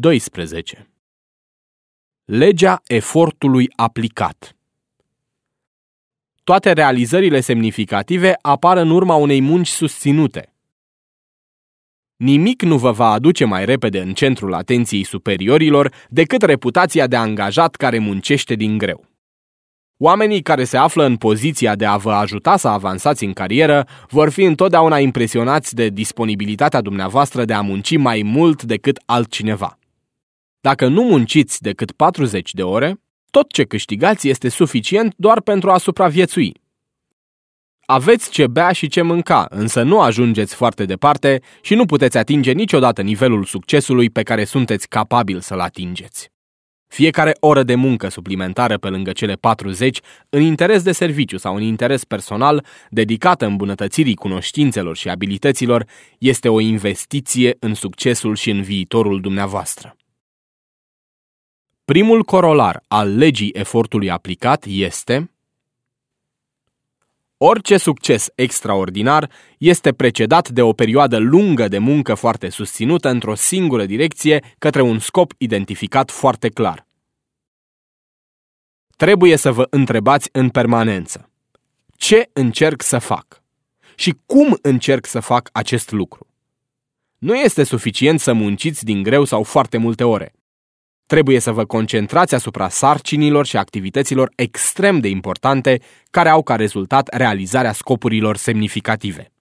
12. Legea efortului aplicat Toate realizările semnificative apar în urma unei munci susținute. Nimic nu vă va aduce mai repede în centrul atenției superiorilor decât reputația de angajat care muncește din greu. Oamenii care se află în poziția de a vă ajuta să avansați în carieră vor fi întotdeauna impresionați de disponibilitatea dumneavoastră de a munci mai mult decât altcineva. Dacă nu munciți decât 40 de ore, tot ce câștigați este suficient doar pentru a supraviețui. Aveți ce bea și ce mânca, însă nu ajungeți foarte departe și nu puteți atinge niciodată nivelul succesului pe care sunteți capabil să-l atingeți. Fiecare oră de muncă suplimentară pe lângă cele 40, în interes de serviciu sau în interes personal, dedicată îmbunătățirii cunoștințelor și abilităților, este o investiție în succesul și în viitorul dumneavoastră. Primul corolar al legii efortului aplicat este Orice succes extraordinar este precedat de o perioadă lungă de muncă foarte susținută într-o singură direcție către un scop identificat foarte clar. Trebuie să vă întrebați în permanență. Ce încerc să fac? Și cum încerc să fac acest lucru? Nu este suficient să munciți din greu sau foarte multe ore. Trebuie să vă concentrați asupra sarcinilor și activităților extrem de importante care au ca rezultat realizarea scopurilor semnificative.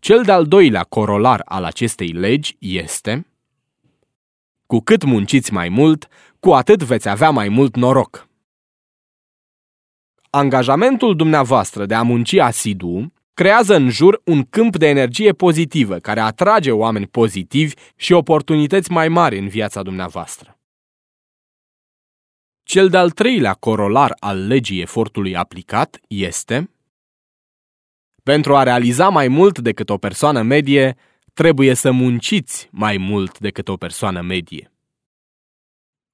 Cel de-al doilea corolar al acestei legi este cu cât munciți mai mult, cu atât veți avea mai mult noroc. Angajamentul dumneavoastră de a munci asidu creează în jur un câmp de energie pozitivă care atrage oameni pozitivi și oportunități mai mari în viața dumneavoastră. Cel de-al treilea corolar al legii efortului aplicat este Pentru a realiza mai mult decât o persoană medie, trebuie să munciți mai mult decât o persoană medie.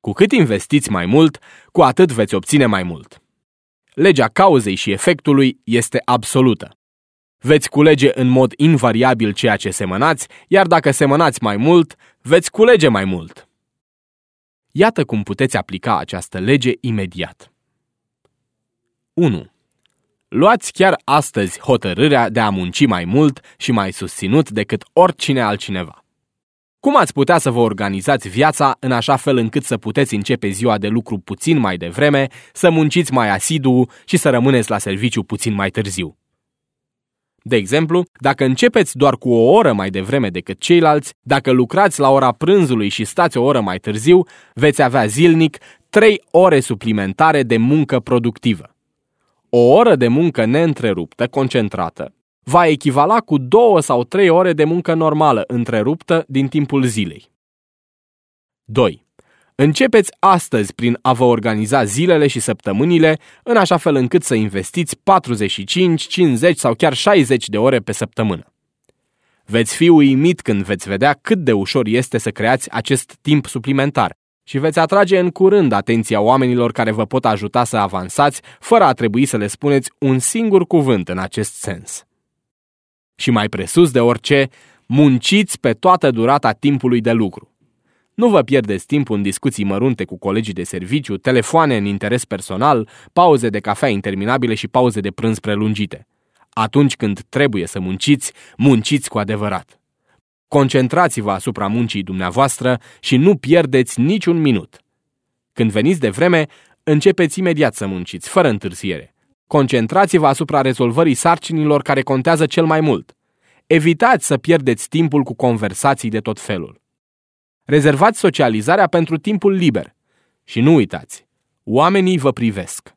Cu cât investiți mai mult, cu atât veți obține mai mult. Legea cauzei și efectului este absolută. Veți culege în mod invariabil ceea ce semănați, iar dacă semănați mai mult, veți culege mai mult. Iată cum puteți aplica această lege imediat. 1. Luați chiar astăzi hotărârea de a munci mai mult și mai susținut decât oricine altcineva. Cum ați putea să vă organizați viața în așa fel încât să puteți începe ziua de lucru puțin mai devreme, să munciți mai asidu și să rămâneți la serviciu puțin mai târziu? De exemplu, dacă începeți doar cu o oră mai devreme decât ceilalți, dacă lucrați la ora prânzului și stați o oră mai târziu, veți avea zilnic 3 ore suplimentare de muncă productivă. O oră de muncă neîntreruptă, concentrată, va echivala cu două sau trei ore de muncă normală întreruptă din timpul zilei. 2. Începeți astăzi prin a vă organiza zilele și săptămânile în așa fel încât să investiți 45, 50 sau chiar 60 de ore pe săptămână. Veți fi uimit când veți vedea cât de ușor este să creați acest timp suplimentar și veți atrage în curând atenția oamenilor care vă pot ajuta să avansați fără a trebui să le spuneți un singur cuvânt în acest sens. Și mai presus de orice, munciți pe toată durata timpului de lucru. Nu vă pierdeți timpul în discuții mărunte cu colegii de serviciu, telefoane în interes personal, pauze de cafea interminabile și pauze de prânz prelungite. Atunci când trebuie să munciți, munciți cu adevărat. Concentrați-vă asupra muncii dumneavoastră și nu pierdeți niciun minut. Când veniți de vreme, începeți imediat să munciți, fără întârziere. Concentrați-vă asupra rezolvării sarcinilor care contează cel mai mult. Evitați să pierdeți timpul cu conversații de tot felul. Rezervați socializarea pentru timpul liber. Și nu uitați, oamenii vă privesc.